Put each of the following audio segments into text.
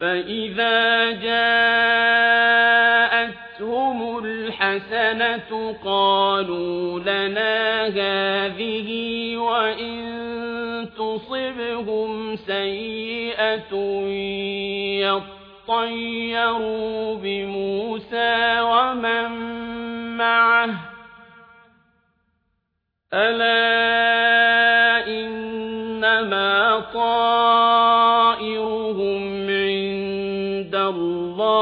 فإذا جاءتهم الحسنة قالوا لنا هذه وإن تصبهم سيئة يطيروا بموسى ومن معه ألا إنما طائرهم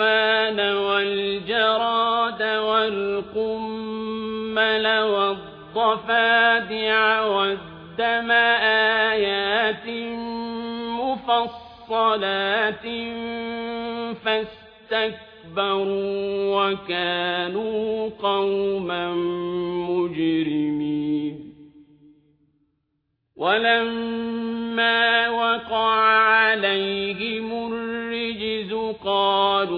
الطوفان والجراد والقمل والضفادع والدين قدم آيات مفصلات فاستكبروا وكانوا قوما مجرمين. ولما وقع الرجز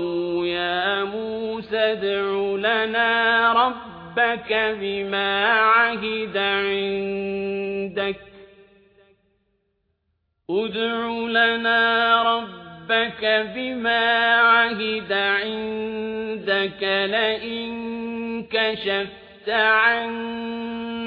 قالوا يا موسى ادع لنا ربك بما عهد عندك. ادع لنا ربك بما عهد عندك. لئن كشفت عنا